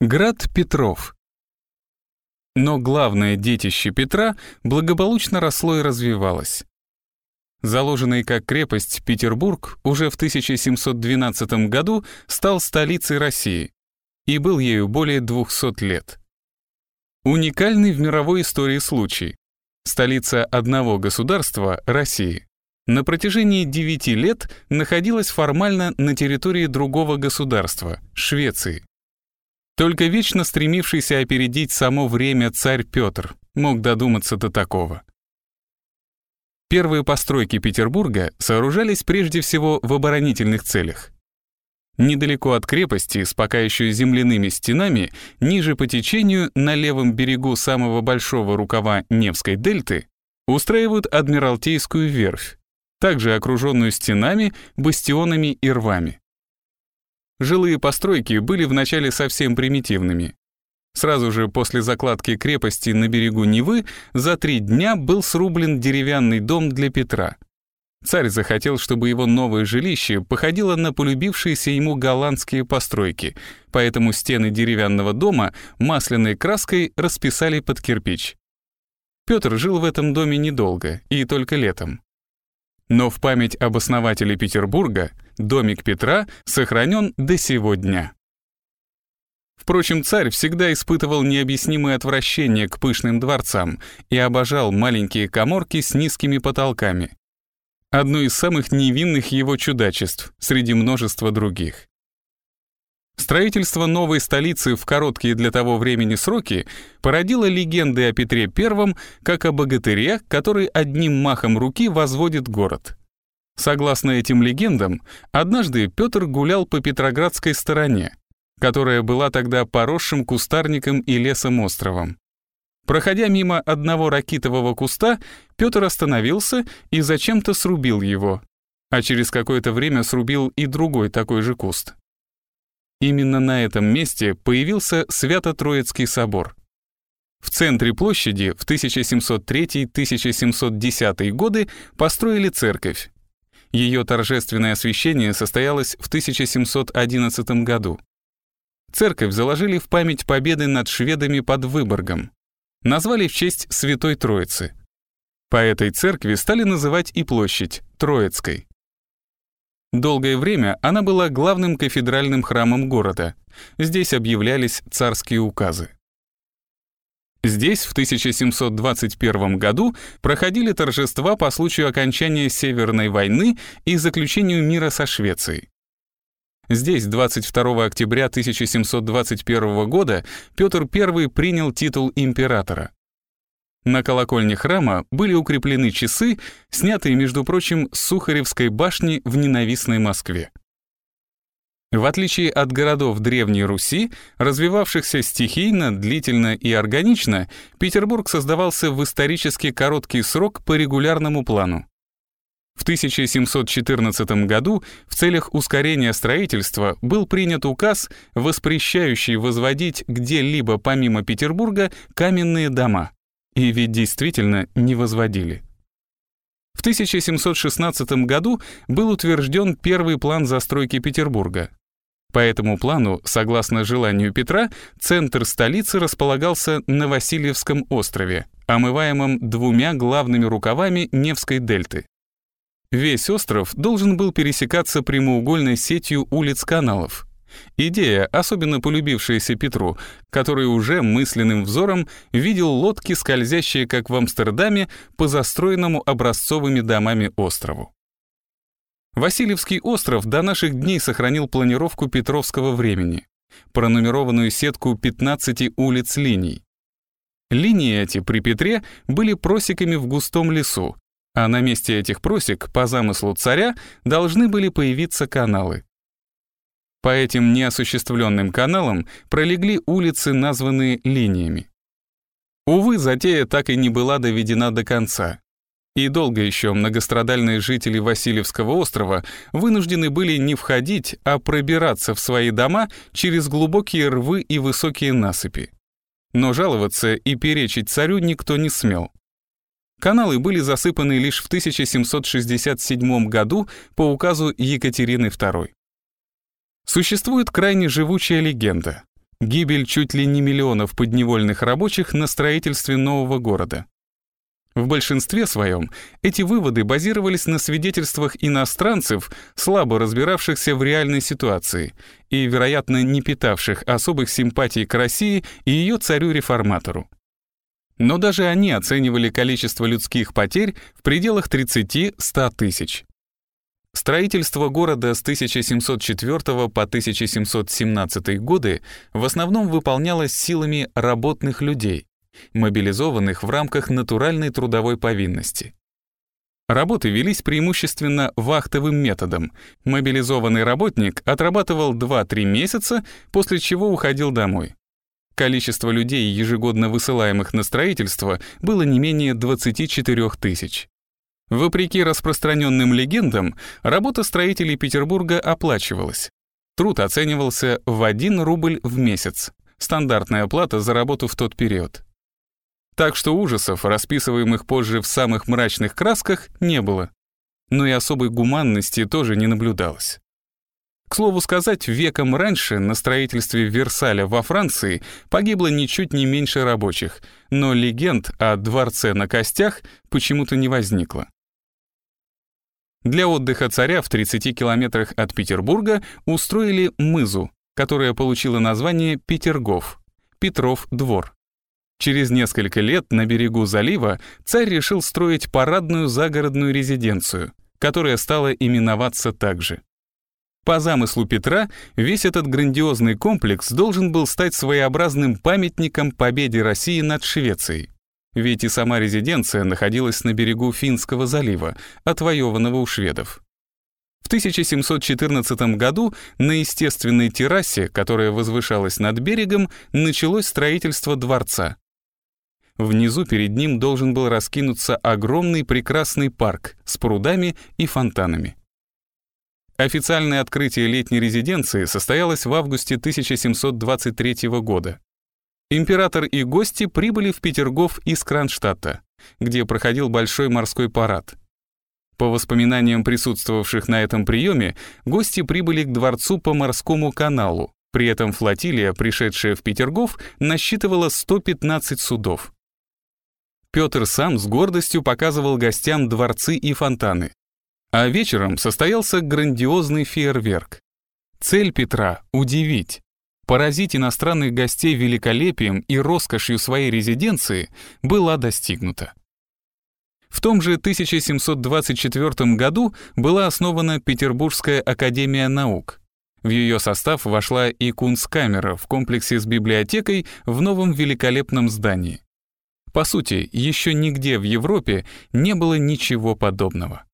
Град Петров. Но главное детище Петра благополучно росло и развивалось. Заложенный как крепость Петербург уже в 1712 году стал столицей России и был ею более 200 лет. Уникальный в мировой истории случай. Столица одного государства, России, на протяжении 9 лет находилась формально на территории другого государства, Швеции. Только вечно стремившийся опередить само время царь Петр мог додуматься до такого. Первые постройки Петербурга сооружались прежде всего в оборонительных целях. Недалеко от крепости, с пока еще земляными стенами, ниже по течению, на левом берегу самого большого рукава Невской дельты, устраивают Адмиралтейскую верфь, также окруженную стенами, бастионами и рвами. Жилые постройки были вначале совсем примитивными. Сразу же после закладки крепости на берегу Невы за три дня был срублен деревянный дом для Петра. Царь захотел, чтобы его новое жилище походило на полюбившиеся ему голландские постройки, поэтому стены деревянного дома масляной краской расписали под кирпич. Петр жил в этом доме недолго и только летом. Но в память об основателе Петербурга домик Петра сохранен до сего дня. Впрочем, царь всегда испытывал необъяснимое отвращение к пышным дворцам и обожал маленькие коморки с низкими потолками. Одно из самых невинных его чудачеств среди множества других. Строительство новой столицы в короткие для того времени сроки породило легенды о Петре I как о богатыре, который одним махом руки возводит город. Согласно этим легендам, однажды Петр гулял по Петроградской стороне, которая была тогда поросшим кустарником и лесом островом. Проходя мимо одного ракитового куста, Петр остановился и зачем-то срубил его, а через какое-то время срубил и другой такой же куст. Именно на этом месте появился Свято-Троицкий собор. В центре площади в 1703-1710 годы построили церковь. Ее торжественное освящение состоялось в 1711 году. Церковь заложили в память победы над шведами под Выборгом. Назвали в честь Святой Троицы. По этой церкви стали называть и площадь Троицкой. Долгое время она была главным кафедральным храмом города. Здесь объявлялись царские указы. Здесь в 1721 году проходили торжества по случаю окончания Северной войны и заключению мира со Швецией. Здесь 22 октября 1721 года Петр I принял титул императора. На колокольне храма были укреплены часы, снятые, между прочим, с Сухаревской башни в ненавистной Москве. В отличие от городов Древней Руси, развивавшихся стихийно, длительно и органично, Петербург создавался в исторически короткий срок по регулярному плану. В 1714 году в целях ускорения строительства был принят указ, воспрещающий возводить где-либо помимо Петербурга каменные дома. И ведь действительно не возводили. В 1716 году был утвержден первый план застройки Петербурга. По этому плану, согласно желанию Петра, центр столицы располагался на Васильевском острове, омываемом двумя главными рукавами Невской дельты. Весь остров должен был пересекаться прямоугольной сетью улиц-каналов, Идея, особенно полюбившаяся Петру, который уже мысленным взором видел лодки, скользящие, как в Амстердаме, по застроенному образцовыми домами острову. Васильевский остров до наших дней сохранил планировку Петровского времени, пронумерованную сетку 15 улиц линий. Линии эти при Петре были просеками в густом лесу, а на месте этих просек, по замыслу царя, должны были появиться каналы. По этим неосуществленным каналам пролегли улицы, названные линиями. Увы, затея так и не была доведена до конца. И долго еще многострадальные жители Васильевского острова вынуждены были не входить, а пробираться в свои дома через глубокие рвы и высокие насыпи. Но жаловаться и перечить царю никто не смел. Каналы были засыпаны лишь в 1767 году по указу Екатерины II. Существует крайне живучая легенда. гибель чуть ли не миллионов подневольных рабочих на строительстве нового города. В большинстве своем эти выводы базировались на свидетельствах иностранцев, слабо разбиравшихся в реальной ситуации и, вероятно, не питавших особых симпатий к России и ее царю-реформатору. Но даже они оценивали количество людских потерь в пределах 30-100 тысяч. Строительство города с 1704 по 1717 годы в основном выполнялось силами работных людей, мобилизованных в рамках натуральной трудовой повинности. Работы велись преимущественно вахтовым методом. Мобилизованный работник отрабатывал 2-3 месяца, после чего уходил домой. Количество людей, ежегодно высылаемых на строительство, было не менее 24 тысяч. Вопреки распространенным легендам, работа строителей Петербурга оплачивалась. Труд оценивался в 1 рубль в месяц, стандартная плата за работу в тот период. Так что ужасов, расписываемых позже в самых мрачных красках, не было. Но и особой гуманности тоже не наблюдалось. К слову сказать, веком раньше на строительстве Версаля во Франции погибло ничуть не меньше рабочих, но легенд о дворце на костях почему-то не возникло. Для отдыха царя в 30 километрах от Петербурга устроили мызу, которая получила название Петергоф, Петров двор. Через несколько лет на берегу залива царь решил строить парадную загородную резиденцию, которая стала именоваться так же. По замыслу Петра, весь этот грандиозный комплекс должен был стать своеобразным памятником победе России над Швецией. Ведь и сама резиденция находилась на берегу Финского залива, отвоеванного у шведов. В 1714 году на естественной террасе, которая возвышалась над берегом, началось строительство дворца. Внизу перед ним должен был раскинуться огромный прекрасный парк с прудами и фонтанами. Официальное открытие летней резиденции состоялось в августе 1723 года. Император и гости прибыли в Петергоф из Кронштадта, где проходил большой морской парад. По воспоминаниям присутствовавших на этом приеме, гости прибыли к дворцу по морскому каналу. При этом флотилия, пришедшая в Петергоф, насчитывала 115 судов. Петр сам с гордостью показывал гостям дворцы и фонтаны, а вечером состоялся грандиозный фейерверк. Цель Петра — удивить. Поразить иностранных гостей великолепием и роскошью своей резиденции была достигнута. В том же 1724 году была основана Петербургская академия наук. В ее состав вошла и Кунсткамера в комплексе с библиотекой в новом великолепном здании. По сути, еще нигде в Европе не было ничего подобного.